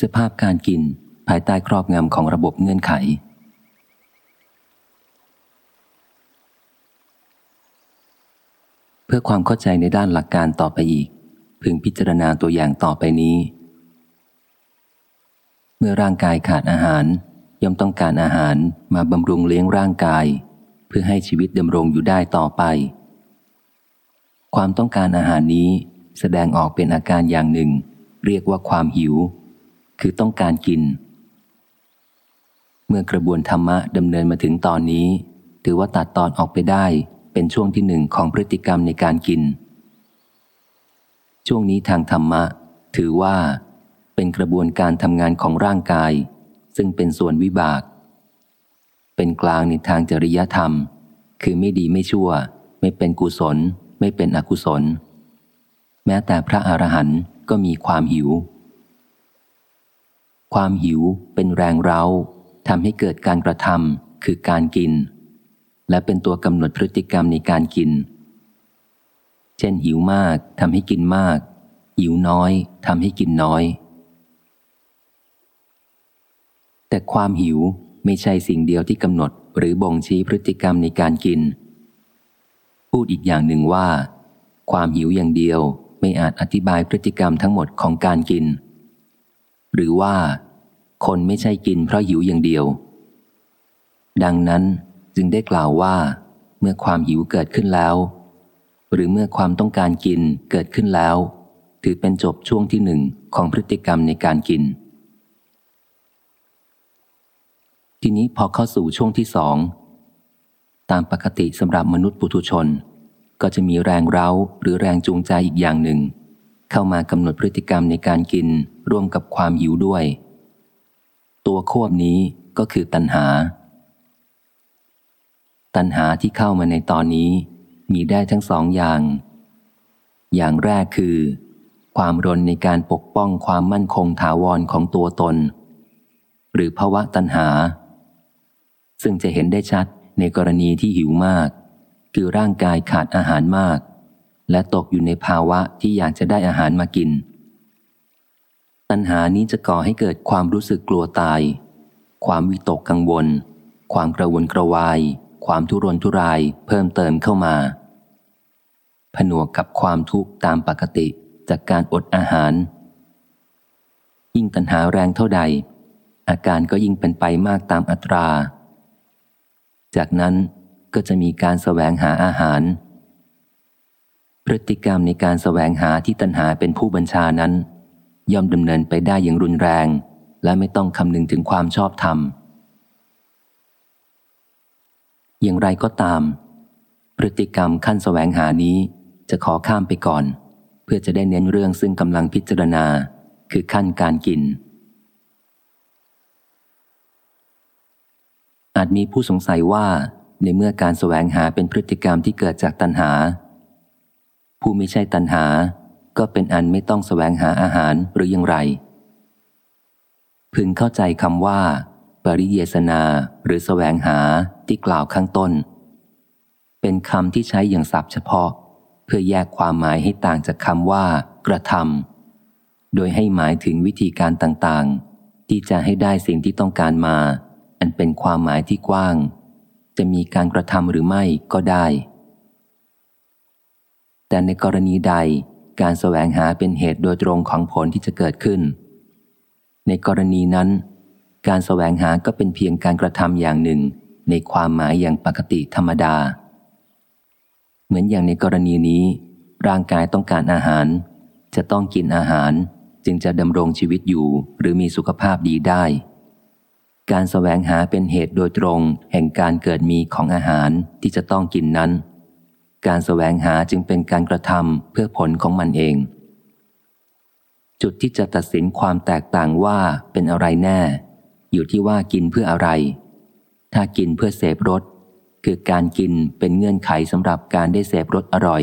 สภาพการกินภายใต้ครอบงำของระบบเงื่อนไข เพื่อความเข้าใจในด้านหลักการต่อไปอีก พึงพิจารณาตัวอย่างต่อไปนี้ เมื่อร่างกายขาดอาหาร ย่อมต้องการอาหารมาบำรุงเลี้ยงร่างกาย เพื่อให้ชีวิตดำรงอยู่ได้ต่อไป ความต้องการอาหารนี้แสดงออกเป็นอาการอย่างหนึ่ง เรียกว่าความหิว คือต้องการกิน เมื่อกระบวนธรรมะดำเนินมาถึงตอนนี้ ถือว่าตัดตอนออกไปได้เป็นช่วงที่หนึ่งของพฤติกรรมในการกิน ช่วงนี้ทางธรรมะ ถือว่า เป็นกระบวนการทำงานของร่างกาย ซึ่งเป็นส่วนวิบาก เป็นกลางในทางจริยธรรม คือไม่ดีไม่ชั่ว ไม่เป็นกุศล ไม่เป็นอกุศล แม้แต่พระอรหันต์ก็มีความหิว ความหิวเป็นแรงเร้าทำให้เกิดการกระทำคือการกิน และเป็นตัวกำหนดพฤติกรรมในการกิน เช่นหิวมากทำให้กินมาก หิวน้อยทำให้กินน้อย แต่ความหิวไม่ใช่สิ่งเดียวที่กำหนดหรือบ่งชี้พฤติกรรมในการกิน พูดอีกอย่างหนึ่งว่า ความหิวอย่างเดียวไม่อาจอธิบายพฤติกรรมทั้งหมดของการกิน หรือว่า คนไม่ใช่กินเพราะหิวอย่างเดียว ดังนั้นจึงได้กล่าวว่า เมื่อความหิวเกิดขึ้นแล้ว หรือเมื่อความต้องการกินเกิดขึ้นแล้ว ถือเป็นจบช่วงที่หนึ่งของพฤติกรรมในการกิน ทีนี้พอเข้าสู่ช่วงที่สอง ตามปกติสำหรับมนุษย์ปุถุชน ก็จะมีแรงเร้าหรือแรงจูงใจอีกอย่างหนึ่ง เข้ามากำหนดพฤติกรรมในการกินร่วมกับความหิวด้วย ตัวควบนี้ก็คือตัณหา ตัณหาที่เข้ามาในตอนนี้มีได้ทั้งสองอย่าง อย่างแรกคือ ความรนในการปกป้องความมั่นคงถาวรของตัวตน หรือภาวะตัณหา ซึ่งจะเห็นได้ชัดในกรณีที่หิวมาก คือร่างกายขาดอาหารมาก และตกอยู่ในภาวะที่อยากจะได้อาหารมากิน ตัณหานี้จะก่อให้เกิดความรู้สึกกลัวตาย ความวิตกกังวล ความกระวนกระวาย ความทุรนทุรายเพิ่มเติมเข้ามา ผนวกกับความทุกข์ตามปกติจากการอดอาหาร ยิ่งตัณหาแรงเท่าใด อาการก็ยิ่งเป็นไปมากตามอัตรา จากนั้นก็จะมีการแสวงหาอาหาร พฤติกรรมในการแสวงหาที่ตัณหาเป็นผู้บัญชานั้น ย่อมดำเนินไปได้อย่างรุนแรง และไม่ต้องคำนึงถึงความชอบธรรม อย่างไรก็ตาม พฤติกรรมขั้นแสวงหานี้จะขอข้ามไปก่อน เพื่อจะได้เน้นเรื่องซึ่งกำลังพิจารณาคือขั้นการกิน อาจมีผู้สงสัยว่าในเมื่อการแสวงหาเป็นพฤติกรรมที่เกิดจากตัณหา ผู้ไม่ใช่ตัณหา ก็เป็นอันไม่ต้องแสวงหาอาหารหรืออย่างไร พึงเข้าใจคำว่า ปริเยสนาหรือแสวงหาที่กล่าวข้างต้น เป็นคำที่ใช้อย่างศัพท์เฉพาะ เพื่อแยกความหมายให้ต่างจากคำว่า กระทำโดยให้หมายถึงวิธีการต่างๆ ที่จะให้ได้สิ่งที่ต้องการมา อันเป็นความหมายที่กว้าง จะมีการกระทำหรือไม่ก็ได้แต่ในกรณีใด การแสวงหาเป็นเหตุโดยตรงของผลที่จะเกิดขึ้น ในกรณีนั้น การแสวงหาก็เป็นเพียงการกระทำอย่างหนึ่ง ในความหมายอย่างปกติธรรมดา เหมือนอย่างในกรณีนี้ ร่างกายต้องการอาหาร จะต้องกินอาหาร จึงจะดำรงชีวิตอยู่หรือมีสุขภาพดีได้ การแสวงหาเป็นเหตุโดยตรง แห่งการเกิดมีของอาหารที่จะต้องกินนั้น การแสวงหาจึงเป็นการกระทำเพื่อผลของมันเอง จุดที่จะตัดสินความแตกต่างว่าเป็นอะไรแน่ อยู่ที่ว่ากินเพื่ออะไร ถ้ากินเพื่อเสพรสคือการกินเป็นเงื่อนไขสำหรับการได้เสพรสอร่อย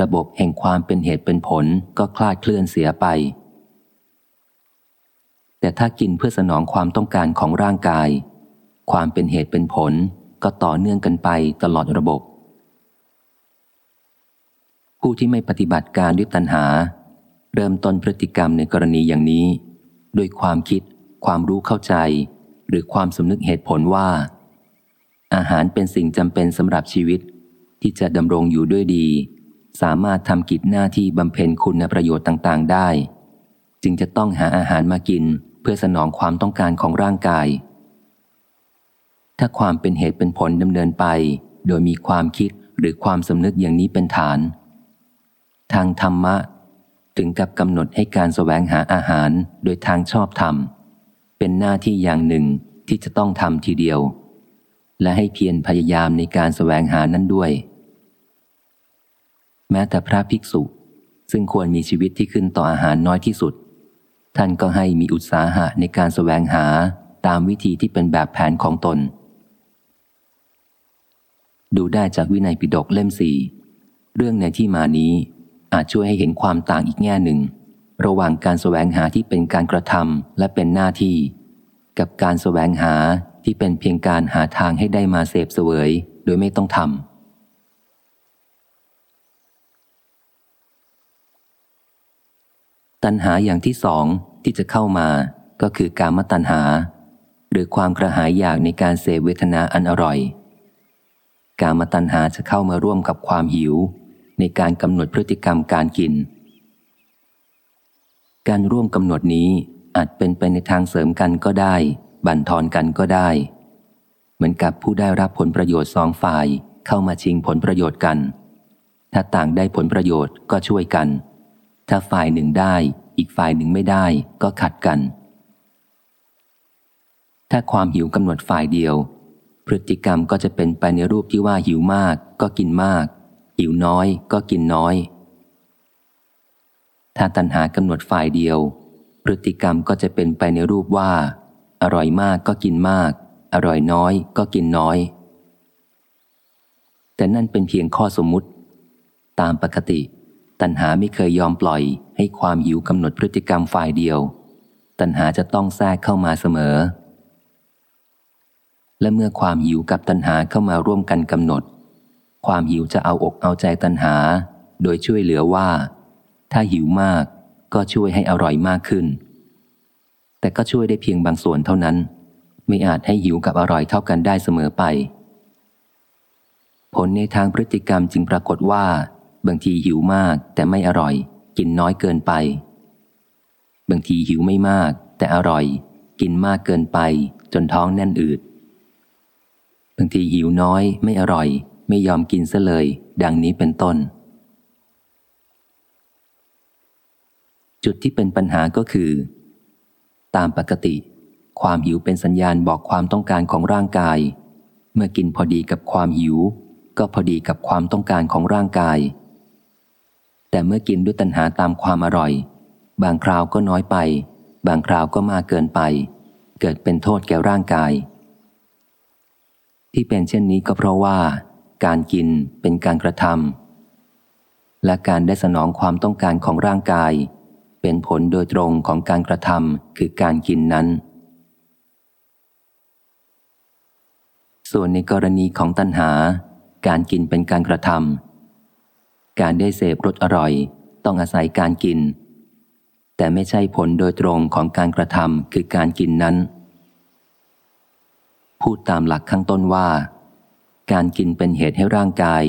ระบบแห่งความเป็นเหตุเป็นผลก็คลาดเคลื่อนเสียไป แต่ถ้ากินเพื่อสนองความต้องการของร่างกาย ความเป็นเหตุเป็นผลก็ต่อเนื่องกันไปตลอดระบบ ผู้ที่ไม่ปฏิบัติการด้วยตัณหา เริ่มต้นพฤติกรรมในกรณีอย่างนี้ด้วยความคิด ความรู้เข้าใจ หรือความสำนึกเหตุผลว่า อาหารเป็นสิ่งจำเป็นสำหรับชีวิต ที่จะดำรงอยู่ด้วยดี สามารถทำกิจหน้าที่บำเพ็ญคุณประโยชน์ต่างๆ ได้ จึงจะต้องหาอาหารมากินเพื่อสนองความต้องการของร่างกาย ถ้าความเป็นเหตุเป็นผลดำเนินไป โดยมีความคิดหรือความสำนึกอย่างนี้เป็นฐาน ทางธรรมะ ถึงกับกำหนดให้การสแสวงหาอาหารโดยทางชอบธรรม เป็นหน้าที่อย่างหนึ่งที่จะต้องทำทีเดียว และให้เพียรพยายามในการสแสวงหานั้นด้วย แม้แต่พระภิกษุ ซึ่งควรมีชีวิตที่ขึ้นต่ออาหารน้อยที่สุด ท่านก็ให้มีอุตสาหะในการสแสวงหาตามวิธีที่เป็นแบบแผนของตน ดูได้จากวินัยปิฎกเล่มสี่เรื่องในที่มานี้ อาจช่วยให้เห็นความต่างอีกแง่หนึ่ง ระหว่างการสแสวงหาที่เป็นการกระทำและเป็นหน้าที่ กับการสแสวงหาที่เป็นเพียงการหาทางให้ได้มาเสพเสวย โดยไม่ต้องทำตัณหาอย่างที่สองที่จะเข้ามาก็คือการมตัณหา หรือความกระหายอยากในการเสพเวทนาอันอร่อย การมาตัญหาจะเข้ามาร่วมกับความหิว ในการกำหนดพฤติกรรมการกิน การร่วมกำหนดนี้อาจเป็นไปในทางเสริมกันก็ได้ บั่นทอนกันก็ได้ เหมือนกับผู้ได้รับผลประโยชน์สองฝ่ายเข้ามาชิงผลประโยชน์กัน ถ้าต่างได้ผลประโยชน์ก็ช่วยกัน ถ้าฝ่ายหนึ่งได้ อีกฝ่ายหนึ่งไม่ได้ก็ขัดกัน ถ้าความหิวกำหนดฝ่ายเดียว พฤติกรรมก็จะเป็นไปในรูปที่ว่าหิวมากก็กินมาก หิวน้อยก็กินน้อย ถ้าตัณหากำหนดฝ่ายเดียว พฤติกรรมก็จะเป็นไปในรูปว่า อร่อยมากก็กินมาก อร่อยน้อยก็กินน้อย แต่นั่นเป็นเพียงข้อสมมุติ ตามปกติ ตัณหาไม่เคยยอมปล่อยให้ความหิวกำหนดพฤติกรรมฝ่ายเดียว ตัณหาจะต้องแทรกเข้ามาเสมอ และเมื่อความหิวกับตัณหาเข้ามาร่วมกันกำหนด ความหิวจะเอาอกเอาใจตัณหา โดยช่วยเหลือว่า ถ้าหิวมากก็ช่วยให้อร่อยมากขึ้น แต่ก็ช่วยได้เพียงบางส่วนเท่านั้น ไม่อาจให้หิวกับอร่อยเท่ากันได้เสมอไป ผลในทางพฤติกรรมจึงปรากฏว่า บางทีหิวมากแต่ไม่อร่อย กินน้อยเกินไป บางทีหิวไม่มาก แต่อร่อย กินมากเกินไป จนท้องแน่นอืดบางทีหิวน้อยไม่อร่อย ไม่ยอมกินซะเลย ดังนี้เป็นต้น จุดที่เป็นปัญหาก็คือ ตามปกติ ความหิวเป็นสัญญาณบอกความต้องการของร่างกาย เมื่อกินพอดีกับความหิว ก็พอดีกับความต้องการของร่างกาย แต่เมื่อกินด้วยตัณหาตามความอร่อย บางคราวก็น้อยไป บางคราวก็มากเกินไป เกิดเป็นโทษแก่ร่างกายที่เป็นเช่นนี้ก็เพราะว่า การกินเป็นการกระทำและการได้สนองความต้องการของร่างกาย เป็นผลโดยตรงของการกระทำคือการกินนั้น ส่วนในกรณีของตัณหา การกินเป็นการกระทำการได้เสพรสอร่อย ต้องอาศัยการกิน แต่ไม่ใช่ผลโดยตรงของการกระทำคือการกินนั้น พูดตามหลักข้างต้นว่า การกินเป็นเหตุให้ร่างกาย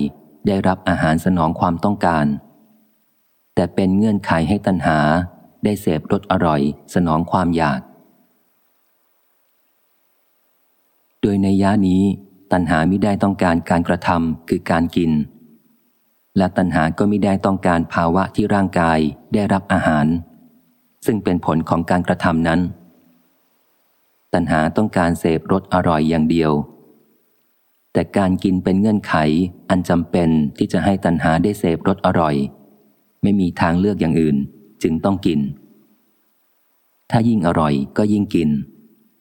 ได้รับอาหารสนองความต้องการ แต่เป็นเงื่อนไขให้ตัณหาได้เสพรสอร่อย สนองความอยาก โดยในย่านี้ ตัณหาไม่ได้ต้องการการกระทำคือการกิน และตัณหาก็ไม่ได้ต้องการภาวะที่ร่างกายได้รับอาหาร ซึ่งเป็นผลของการกระทำนั้น ตัณหาต้องการเสพรสอร่อยอย่างเดียว แต่การกินเป็นเงื่อนไขอันจำเป็นที่จะให้ตัณหาได้เสพรสอร่อย ไม่มีทางเลือกอย่างอื่น จึงต้องกิน ถ้ายิ่งอร่อยก็ยิ่งกิน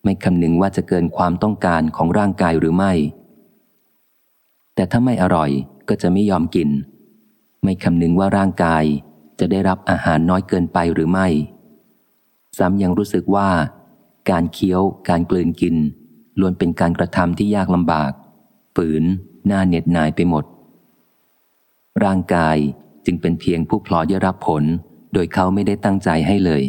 ไม่คำนึงว่าจะเกินความต้องการของร่างกายหรือไม่ แต่ถ้าไม่อร่อยก็จะไม่ยอมกิน ไม่คำนึงว่าร่างกายจะได้รับอาหารน้อยเกินไปหรือไม่ ซ้ำยังรู้สึกว่า การเคี้ยว การกลืนกินล้วนเป็นการกระทำที่ยากลำบาก ฝืนหน้าเหน็ดนายไปหมด ร่างกายจึงเป็นเพียงผู้พลอยได้รับผล โดยเขาไม่ได้ตั้งใจให้เลย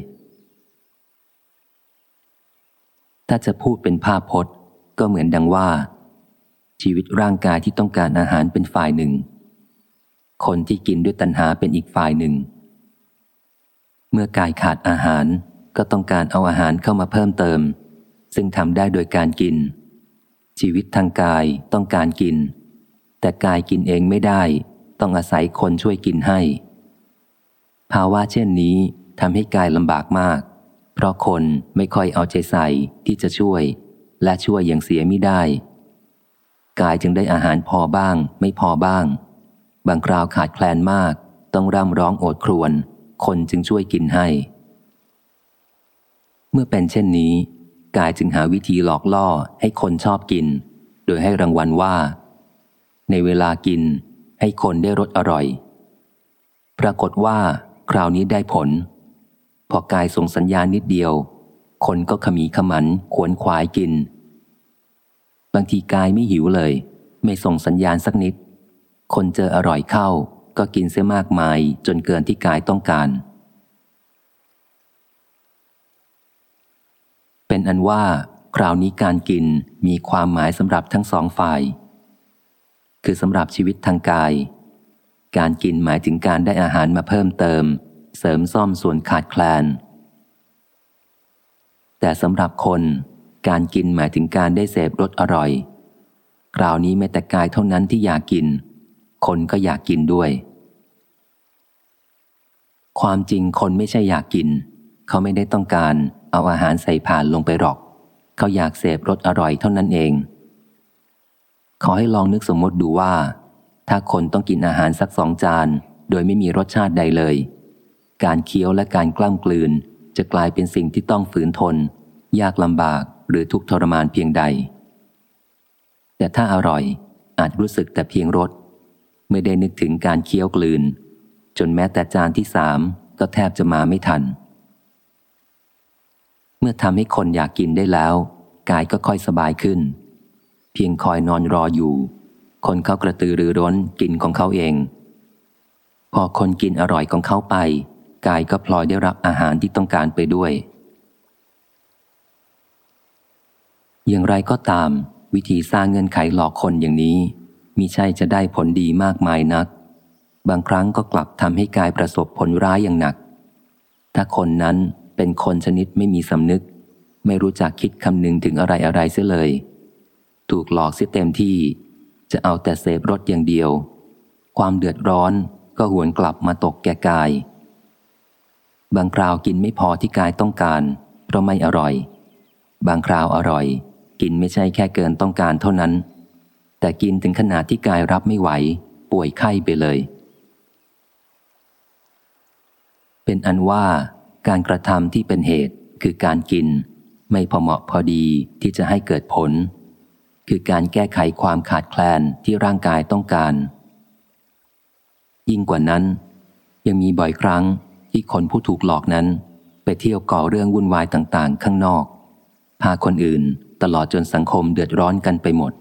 ถ้าจะพูดเป็นภาพพจน์ ก็เหมือนดังว่า ชีวิตร่างกายที่ต้องการอาหารเป็นฝ่ายหนึ่ง คนที่กินด้วยตัณหาเป็นอีกฝ่ายหนึ่ง เมื่อกายขาดอาหารก็ต้องการเอาอาหารเข้ามาเพิ่มเติม ซึ่งทำได้โดยการกิน ชีวิตทางกายต้องการกิน แต่กายกินเองไม่ได้ ต้องอาศัยคนช่วยกินให้ ภาวะเช่นนี้ทำให้กายลำบากมาก เพราะคนไม่ค่อยเอาใจใส่ที่จะช่วย และช่วยอย่างเสียไม่ได้ กายจึงได้อาหารพอบ้าง ไม่พอบ้าง บางคราวขาดแคลนมาก ต้องร่ำร้องโอดครวน คนจึงช่วยกินให้ เมื่อเป็นเช่นนี้ กายจึงหาวิธีหลอกล่อให้คนชอบกิน โดยให้รางวัลว่า ในเวลากินให้คนได้รสอร่อย ปรากฏว่า คราวนี้ได้ผล พอกายส่งสัญญาณนิดเดียว คนก็ขมีขมันขวนขวายกิน บางทีกายไม่หิวเลย ไม่ส่งสัญญาณสักนิด คนเจออร่อยเข้า ก็กินเสียมากมายจนเกินที่กายต้องการ เป็นอันว่า คราวนี้การกินมีความหมายสำหรับทั้งสองฝ่าย คือสำหรับชีวิตทางกาย การกินหมายถึงการได้อาหารมาเพิ่มเติม เสริมซ่อมส่วนขาดแคลน แต่สำหรับคน การกินหมายถึงการได้เสพรสอร่อย คราวนี้ไม่แต่กายเท่านั้นที่อยากกิน คนก็อยากกินด้วย ความจริงคนไม่ใช่อยากกิน เขาไม่ได้ต้องการ เอาอาหารใส่ผ่านลงไปหรอก เขาอยากเสพรสอร่อยเท่านั้นเอง ขอให้ลองนึกสมมติดูว่า ถ้าคนต้องกินอาหารสักสองจาน โดยไม่มีรสชาติใดเลย การเคี้ยวและการกล้ำกลืน จะกลายเป็นสิ่งที่ต้องฝืนทน ยากลำบากหรือทุกทรมานเพียงใด แต่ถ้าอร่อยอาจรู้สึกแต่เพียงรสไม่ได้นึกถึงการเคี้ยวกลืน จนแม้แต่จานที่สามก็แทบจะมาไม่ทัน มื่อทำให้คนอยากกินได้แล้ว กายก็ค่อยสบายขึ้น เพียงคอยนอนรออยู่ คนเขากระตือรือร้นกินของเขาเอง พอคนกินอร่อยของเขาไป กายก็พลอยได้รับอาหารที่ต้องการไปด้วย อย่างไรก็ตาม วิธีสร้างเงื่อนไขหลอกคนอย่างนี้มิใช่จะได้ผลดีมากมายนัก บางครั้งก็กลับทำให้กายประสบผลร้ายอย่างหนัก ถ้าคนนั้น เป็นคนชนิดไม่มีสำนึก ไม่รู้จักคิดคำนึงถึงอะไรอะไรเสียเลย ถูกหลอกเสียเต็มที่ จะเอาแต่เสพรสอย่างเดียว ความเดือดร้อนก็หวนกลับมาตกแก่กาย บางคราวกินไม่พอที่กายต้องการ เพราะไม่อร่อย บางคราวอร่อย กินไม่ใช่แค่เกินต้องการเท่านั้น แต่กินถึงขนาดที่กายรับไม่ไหว ป่วยไข้ไปเลย เป็นอันว่า การกระทำที่เป็นเหตุคือการกิน ไม่พอเหมาะพอดีที่จะให้เกิดผล คือการแก้ไขความขาดแคลนที่ร่างกายต้องการ ยิ่งกว่านั้น ยังมีบ่อยครั้งที่คนผู้ถูกหลอกนั้น ไปเที่ยวก่อเรื่องวุ่นวายต่างๆ ข้างนอก พาคนอื่นตลอดจนสังคมเดือดร้อนกันไปหมด